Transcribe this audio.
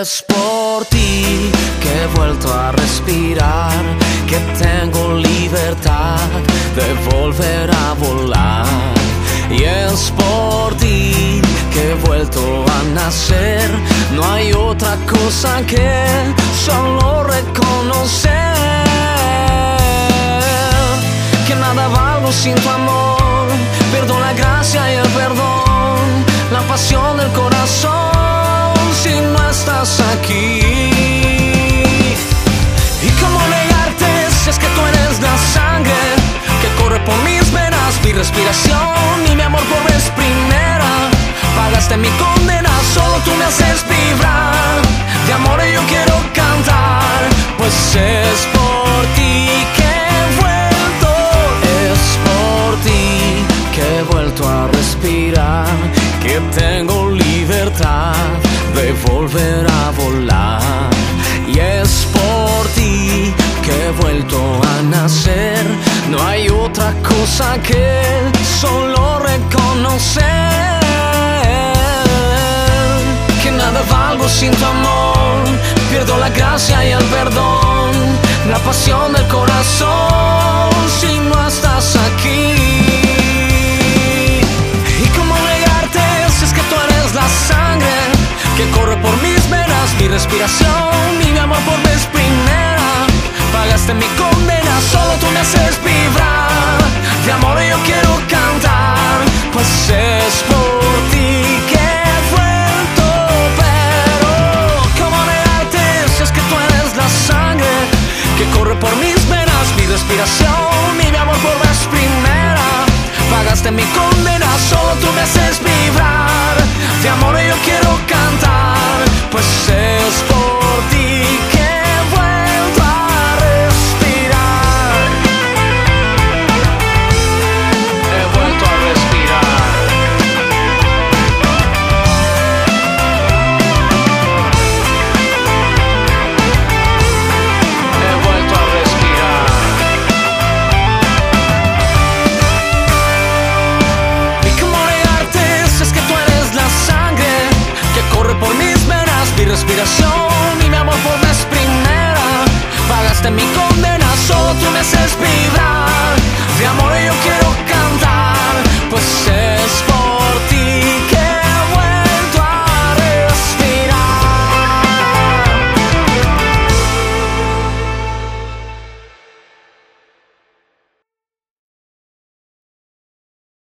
es por ti que he vuelto a respirar, que tengo libertad de volver a volar. Y es por ti que he vuelto a nacer, no hay otra cosa que solo reconocer que nada valgo sin tu amor, perdón la gracia y el perdón, la pasión del corazón respiración y mi amor por vez primera? Pagaste mi condena, solo tú me haces vibrar. De amor yo quiero cantar, pues es por ti que he vuelto, es por ti que he vuelto a respirar, que tengo libertad de volver a volar. Y es por ti que he vuelto a nacer, no hay otra cosa que sin tu amor. Pierdo la gracia y el perdón, la pasión del corazón si no estás aquí. ¿Y cómo negarte si es que tú eres la sangre que corre por mis venas, mi respiración mi amor por vez por mis venas, mi respiración y mi amor por vez primera? Pagaste mi condena, mi condena, solo tú me haces vibrar. De amor yo quiero